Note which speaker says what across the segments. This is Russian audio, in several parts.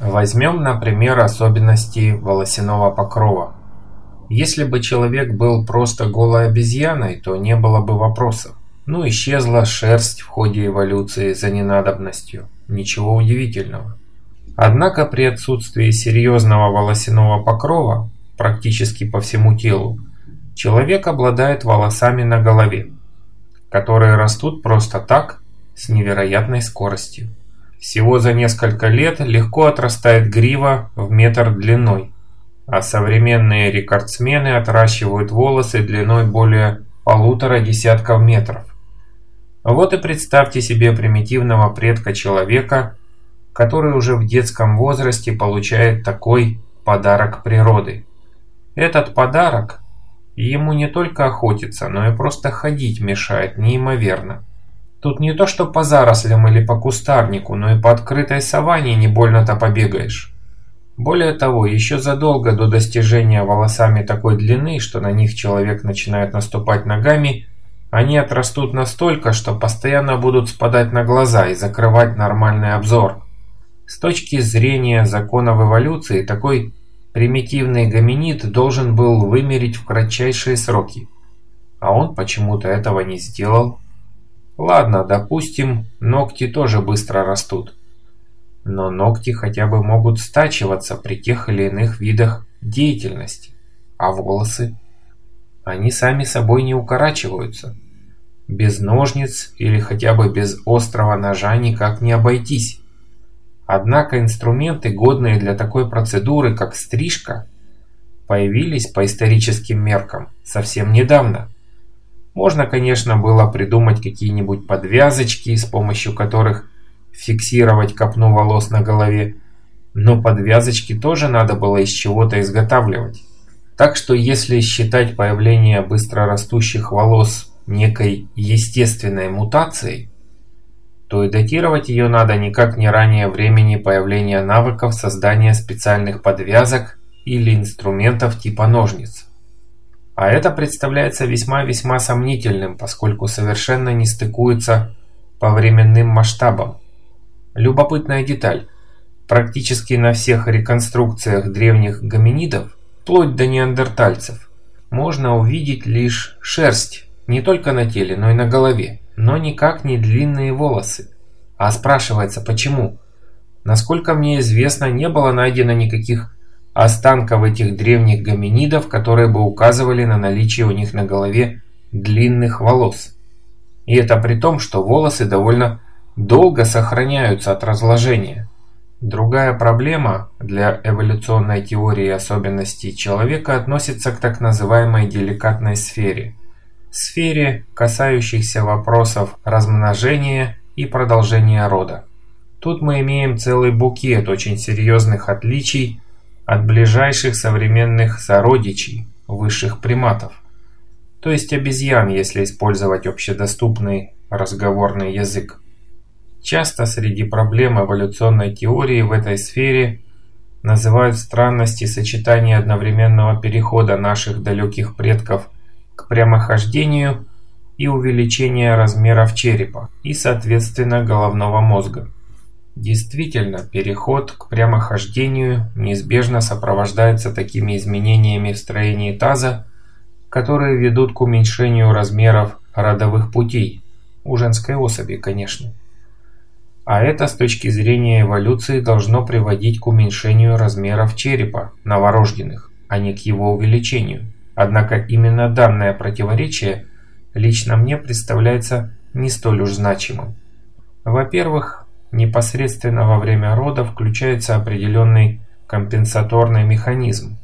Speaker 1: Возьмем, например, особенности волосяного покрова. Если бы человек был просто голой обезьяной, то не было бы вопросов. Ну, исчезла шерсть в ходе эволюции за ненадобностью. Ничего удивительного. Однако при отсутствии серьезного волосяного покрова, практически по всему телу, человек обладает волосами на голове, которые растут просто так, с невероятной скоростью. Всего за несколько лет легко отрастает грива в метр длиной, а современные рекордсмены отращивают волосы длиной более полутора десятков метров. Вот и представьте себе примитивного предка человека, который уже в детском возрасте получает такой подарок природы. Этот подарок ему не только охотиться, но и просто ходить мешает неимоверно. Тут не то что по зарослям или по кустарнику, но и по открытой саванне не больно-то побегаешь. Более того, еще задолго до достижения волосами такой длины, что на них человек начинает наступать ногами, они отрастут настолько, что постоянно будут спадать на глаза и закрывать нормальный обзор. С точки зрения законов эволюции, такой примитивный гоминид должен был вымереть в кратчайшие сроки. А он почему-то этого не сделал. Ладно, допустим, ногти тоже быстро растут. Но ногти хотя бы могут стачиваться при тех или иных видах деятельности. А волосы? Они сами собой не укорачиваются. Без ножниц или хотя бы без острого ножа никак не обойтись. Однако инструменты, годные для такой процедуры, как стрижка, появились по историческим меркам совсем недавно – можно, конечно, было придумать какие-нибудь подвязочки, с помощью которых фиксировать копну волос на голове, но подвязочки тоже надо было из чего-то изготавливать. Так что если считать появление быстрорастущих волос некой естественной мутацией, то и датировать ее надо никак не ранее времени появления навыков создания специальных подвязок или инструментов типа ножниц. А это представляется весьма-весьма сомнительным, поскольку совершенно не стыкуется по временным масштабам. Любопытная деталь. Практически на всех реконструкциях древних гоминидов, вплоть до неандертальцев, можно увидеть лишь шерсть, не только на теле, но и на голове, но никак не длинные волосы. А спрашивается, почему? Насколько мне известно, не было найдено никаких останков этих древних гоминидов, которые бы указывали на наличие у них на голове длинных волос. И это при том, что волосы довольно долго сохраняются от разложения. Другая проблема для эволюционной теории особенностей человека относится к так называемой деликатной сфере. Сфере, касающихся вопросов размножения и продолжения рода. Тут мы имеем целый букет очень серьезных отличий от ближайших современных сородичей высших приматов, то есть обезьян, если использовать общедоступный разговорный язык. Часто среди проблем эволюционной теории в этой сфере называют странности сочетания одновременного перехода наших далеких предков к прямохождению и увеличения размеров черепа и, соответственно, головного мозга. Действительно, переход к прямохождению неизбежно сопровождается такими изменениями в строении таза, которые ведут к уменьшению размеров родовых путей, у женской особи, конечно. А это с точки зрения эволюции должно приводить к уменьшению размеров черепа новорожденных, а не к его увеличению. Однако именно данное противоречие лично мне представляется не столь уж значимым. Во-первых, Непосредственно во время рода включается определенный компенсаторный механизм.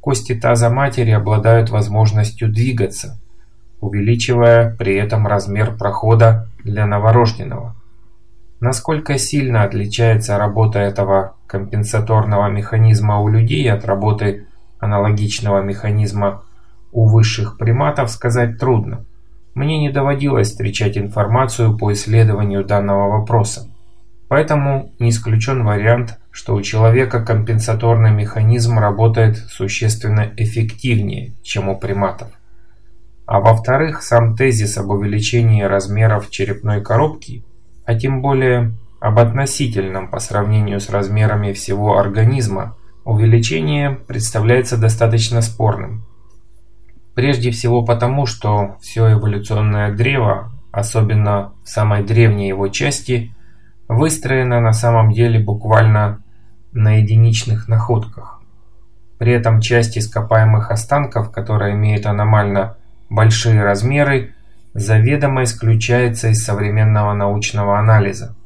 Speaker 1: Кости таза матери обладают возможностью двигаться, увеличивая при этом размер прохода для новорожденного. Насколько сильно отличается работа этого компенсаторного механизма у людей от работы аналогичного механизма у высших приматов, сказать трудно. Мне не доводилось встречать информацию по исследованию данного вопроса. Поэтому не исключен вариант, что у человека компенсаторный механизм работает существенно эффективнее, чем у приматов. А во-вторых, сам тезис об увеличении размеров черепной коробки, а тем более об относительном по сравнению с размерами всего организма, увеличение представляется достаточно спорным. Прежде всего потому, что все эволюционное древо, особенно в самой древней его части, выстроено на самом деле буквально на единичных находках. При этом часть ископаемых останков, которая имеет аномально большие размеры, заведомо исключается из современного научного анализа.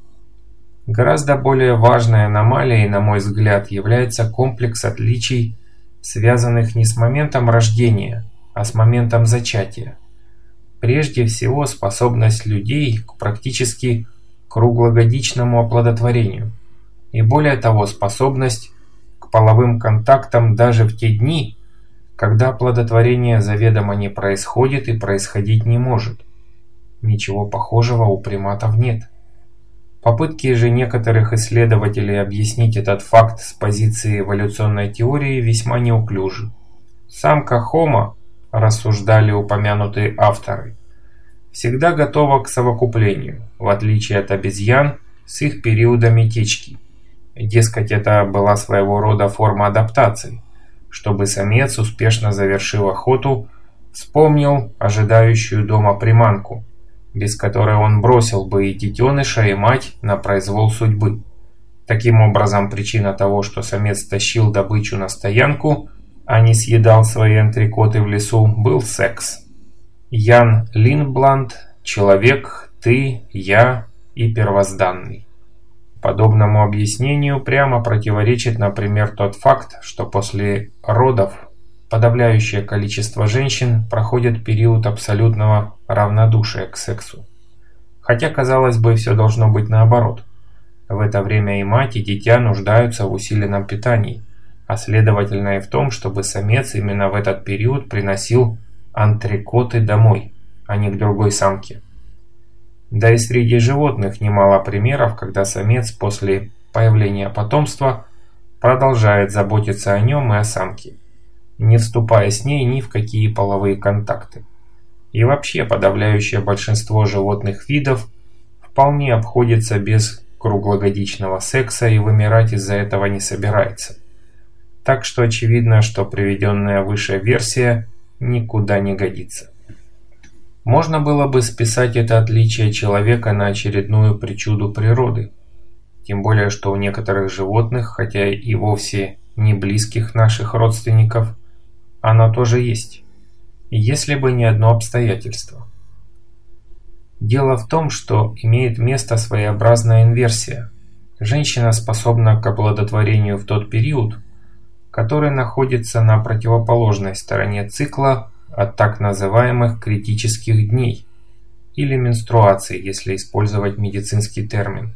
Speaker 1: Гораздо более важной аномалией, на мой взгляд, является комплекс отличий, связанных не с моментом рождения, а с моментом зачатия. Прежде всего, способность людей к практически круглогодичному оплодотворению. И более того, способность к половым контактам даже в те дни, когда оплодотворение заведомо не происходит и происходить не может. Ничего похожего у приматов нет. Попытки же некоторых исследователей объяснить этот факт с позиции эволюционной теории весьма неуклюжи. Самка Хома, рассуждали упомянутые авторы, всегда готова к совокуплению, в отличие от обезьян с их периодами течки. Дескать, это была своего рода форма адаптации, чтобы самец, успешно завершив охоту, вспомнил ожидающую дома приманку, без которой он бросил бы и детеныша, и мать на произвол судьбы. Таким образом, причина того, что самец тащил добычу на стоянку, а не съедал свои антрикоты в лесу, был секс. Ян Линбланд, человек, ты, я и первозданный. Подобному объяснению прямо противоречит, например, тот факт, что после родов подавляющее количество женщин проходит период абсолютного равнодушия к сексу. Хотя, казалось бы, все должно быть наоборот. В это время и мать, и дитя нуждаются в усиленном питании, а следовательно и в том, чтобы самец именно в этот период приносил антрикоты домой, а не к другой самке. Да и среди животных немало примеров, когда самец после появления потомства продолжает заботиться о нем и о самке, не вступая с ней ни в какие половые контакты. И вообще подавляющее большинство животных видов вполне обходится без круглогодичного секса и вымирать из-за этого не собирается. Так что очевидно, что приведенная выше версия никуда не годится. Можно было бы списать это отличие человека на очередную причуду природы. Тем более, что у некоторых животных, хотя и вовсе не близких наших родственников, оно тоже есть. Если бы не одно обстоятельство. Дело в том, что имеет место своеобразная инверсия. Женщина способна к оплодотворению в тот период, который находится на противоположной стороне цикла от так называемых критических дней или менструаций, если использовать медицинский термин.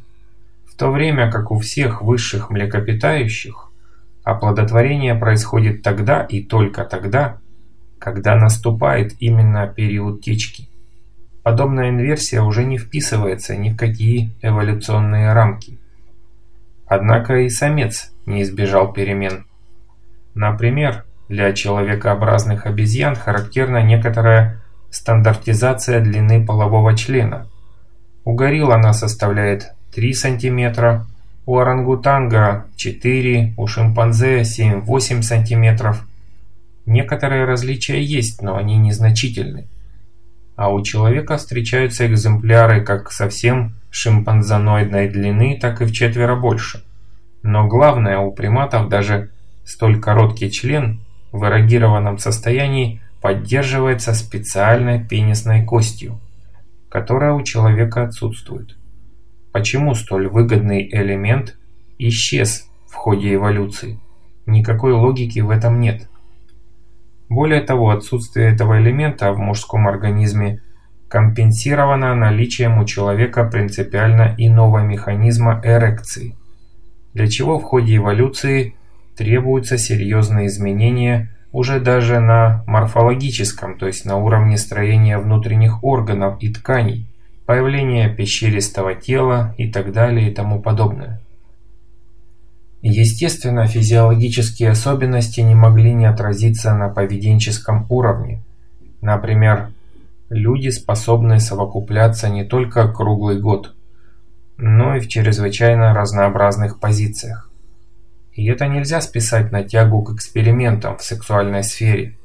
Speaker 1: В то время как у всех высших млекопитающих оплодотворение происходит тогда и только тогда, когда наступает именно период течки. Подобная инверсия уже не вписывается ни в какие эволюционные рамки. Однако и самец не избежал перемен. Например, для человекообразных обезьян характерна некоторая стандартизация длины полового члена. У горилл она составляет 3 см, у орангутанга 4, у шимпанзе 7-8 см. Некоторые различия есть, но они незначительны. А у человека встречаются экземпляры как совсем шимпанзоноидной длины, так и в четверо больше. Но главное, у приматов даже столь короткий член в эрогированном состоянии поддерживается специальной пенисной костью, которая у человека отсутствует. Почему столь выгодный элемент исчез в ходе эволюции? Никакой логики в этом нет. Более того, отсутствие этого элемента в мужском организме компенсировано наличием у человека принципиально иного механизма эрекции, для чего в ходе эволюции требуются серьезные изменения уже даже на морфологическом, то есть на уровне строения внутренних органов и тканей, появление пещеристого тела и так далее и тому подобное. Естественно, физиологические особенности не могли не отразиться на поведенческом уровне. Например, люди способны совокупляться не только круглый год, но и в чрезвычайно разнообразных позициях. И это нельзя списать на тягу к экспериментам в сексуальной сфере.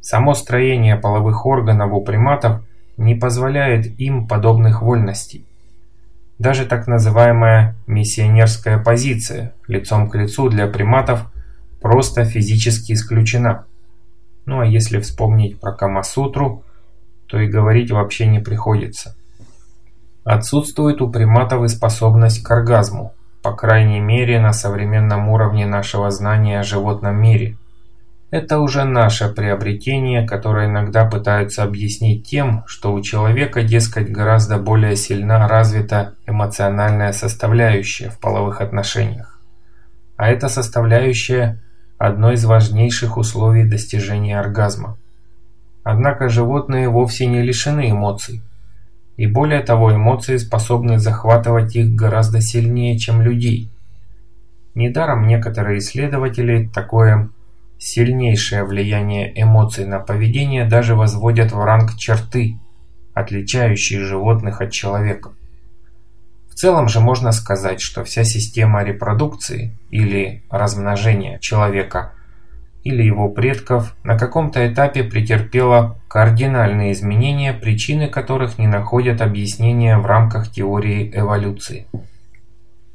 Speaker 1: Само строение половых органов у приматов не позволяет им подобных вольностей. Даже так называемая миссионерская позиция лицом к лицу для приматов просто физически исключена. Ну а если вспомнить про Камасутру, то и говорить вообще не приходится. Отсутствует у приматов и способность к оргазму, по крайней мере на современном уровне нашего знания о животном мире. Это уже наше приобретение, которое иногда пытаются объяснить тем, что у человека, дескать, гораздо более сильна развита эмоциональная составляющая в половых отношениях. А эта составляющая – одно из важнейших условий достижения оргазма. Однако животные вовсе не лишены эмоций. И более того, эмоции способны захватывать их гораздо сильнее, чем людей. Недаром некоторые исследователи такое Сильнейшее влияние эмоций на поведение даже возводят в ранг черты, отличающие животных от человека. В целом же можно сказать, что вся система репродукции или размножения человека или его предков на каком-то этапе претерпела кардинальные изменения, причины которых не находят объяснения в рамках теории эволюции.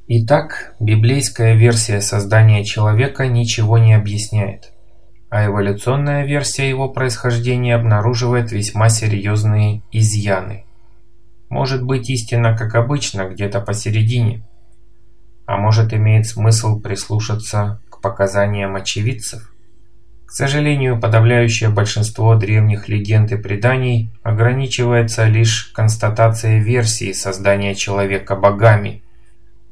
Speaker 1: Итак, библейская версия создания человека ничего не объясняет а эволюционная версия его происхождения обнаруживает весьма серьезные изъяны. Может быть истина, как обычно, где-то посередине, а может имеет смысл прислушаться к показаниям очевидцев. К сожалению, подавляющее большинство древних легенд и преданий ограничивается лишь констатацией версии создания человека богами,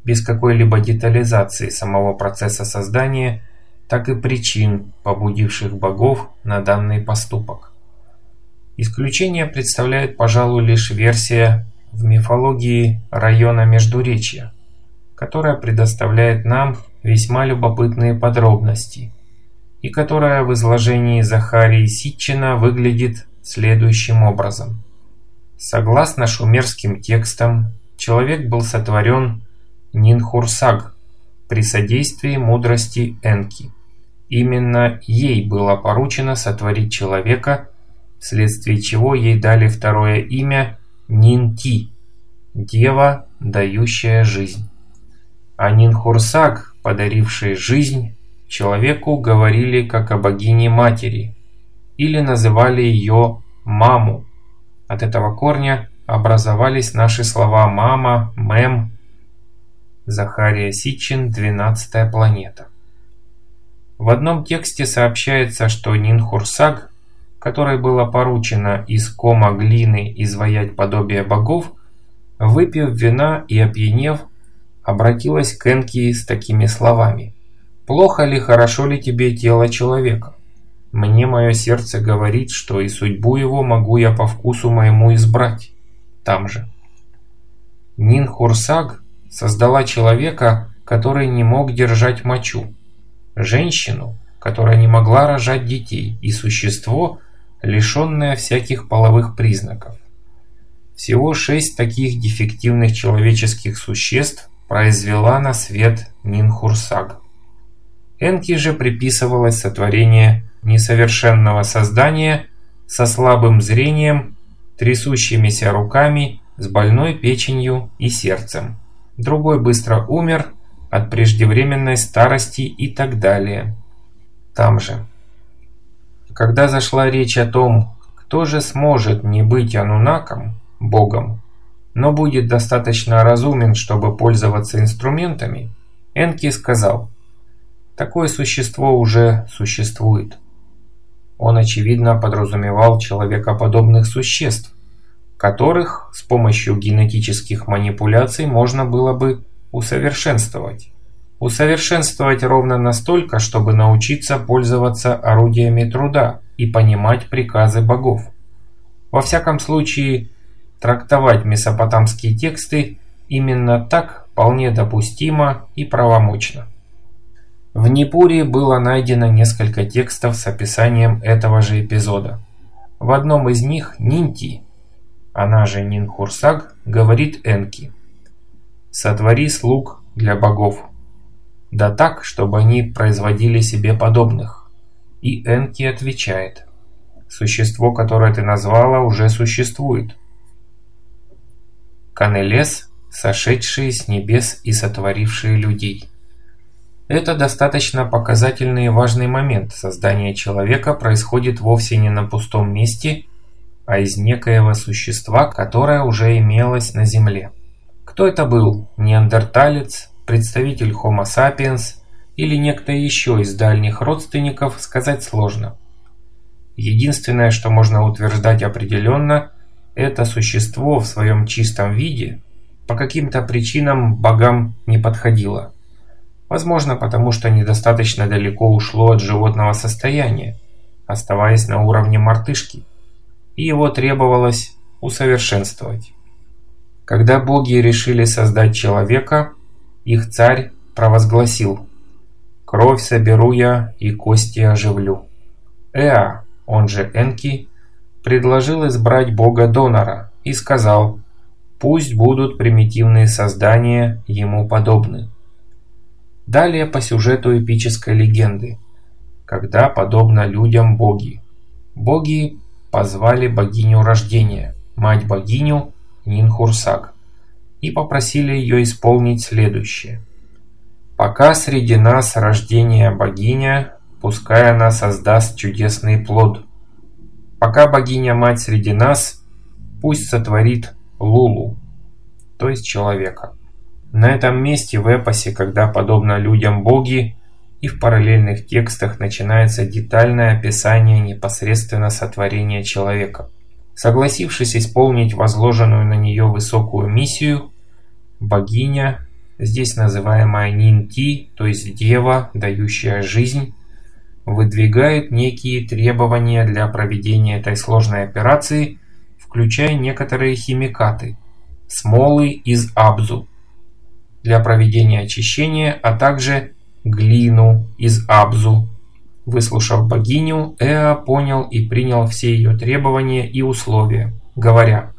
Speaker 1: без какой-либо детализации самого процесса создания – так и причин, побудивших богов на данный поступок. Исключение представляет, пожалуй, лишь версия в мифологии района Междуречья, которая предоставляет нам весьма любопытные подробности и которая в изложении Захарии Ситчина выглядит следующим образом. Согласно шумерским текстам, человек был сотворен Нинхурсаг при содействии мудрости Энки. Именно ей было поручено сотворить человека, вследствие чего ей дали второе имя Нинти – Дева, дающая жизнь. А Нинхурсак, подаривший жизнь, человеку говорили как о богине-матери или называли ее «маму». От этого корня образовались наши слова «мама», «мем», Захария Сичин, «Двенадцатая планета». В одном тексте сообщается, что Нинхурсаг, которой было поручено из кома глины изваять подобие богов, выпив вина и опьянев, обратилась к Энки с такими словами. «Плохо ли, хорошо ли тебе тело человека? Мне мое сердце говорит, что и судьбу его могу я по вкусу моему избрать. Там же». Нинхурсаг создала человека, который не мог держать мочу, женщину, которая не могла рожать детей, и существо, лишенное всяких половых признаков. Всего шесть таких дефективных человеческих существ произвела на свет Нинхурсаг. Энки же приписывалось сотворение несовершенного создания со слабым зрением, трясущимися руками, с больной печенью и сердцем. Другой быстро умер, от преждевременной старости и так далее. Там же. Когда зашла речь о том, кто же сможет не быть анунаком, богом, но будет достаточно разумен, чтобы пользоваться инструментами, Энки сказал, такое существо уже существует. Он, очевидно, подразумевал человекоподобных существ, которых с помощью генетических манипуляций можно было бы усовершенствовать. Усовершенствовать ровно настолько, чтобы научиться пользоваться орудиями труда и понимать приказы богов. Во всяком случае, трактовать месопотамские тексты именно так вполне допустимо и правомочно. В Непуре было найдено несколько текстов с описанием этого же эпизода. В одном из них Нинти, она же Нинхурсаг, говорит Энки – сотвори слуг для богов. Да так, чтобы они производили себе подобных. И Энки отвечает, существо, которое ты назвала, уже существует. Канелес, сошедшие с небес и сотворившие людей. Это достаточно показательный и важный момент. Создание человека происходит вовсе не на пустом месте, а из некоего существа, которое уже имелось на Земле. Кто это был? Неандерталец, представитель Homo sapiens или некто еще из дальних родственников, сказать сложно. Единственное, что можно утверждать определенно, это существо в своем чистом виде по каким-то причинам богам не подходило. Возможно, потому что недостаточно далеко ушло от животного состояния, оставаясь на уровне мартышки, и его требовалось усовершенствовать. Когда боги решили создать человека, их царь провозгласил «Кровь соберу я и кости оживлю». Эа, он же Энки, предложил избрать бога-донора и сказал «Пусть будут примитивные создания ему подобны». Далее по сюжету эпической легенды, когда, подобно людям, боги. Боги позвали богиню рождения, мать-богиню Нинхурсак, и попросили ее исполнить следующее. «Пока среди нас рождение богиня, пускай она создаст чудесный плод. Пока богиня-мать среди нас, пусть сотворит Лулу, то есть человека». На этом месте в эпосе, когда подобно людям боги, и в параллельных текстах начинается детальное описание непосредственно сотворения человека. Согласившись исполнить возложенную на нее высокую миссию, богиня, здесь называемая Нинти, то есть дева, дающая жизнь, выдвигает некие требования для проведения этой сложной операции, включая некоторые химикаты, смолы из абзу, для проведения очищения, а также глину из абзу, Выслушав богиню, Эа понял и принял все ее требования и условия, говоря,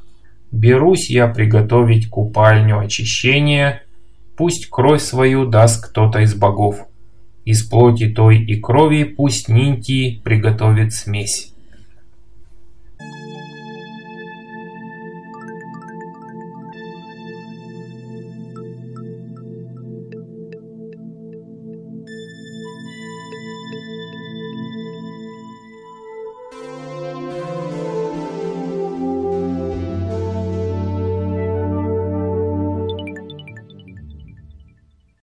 Speaker 1: «Берусь я приготовить купальню очищения, пусть кровь свою даст кто-то из богов. Из плоти той и крови пусть Нинти приготовит смесь».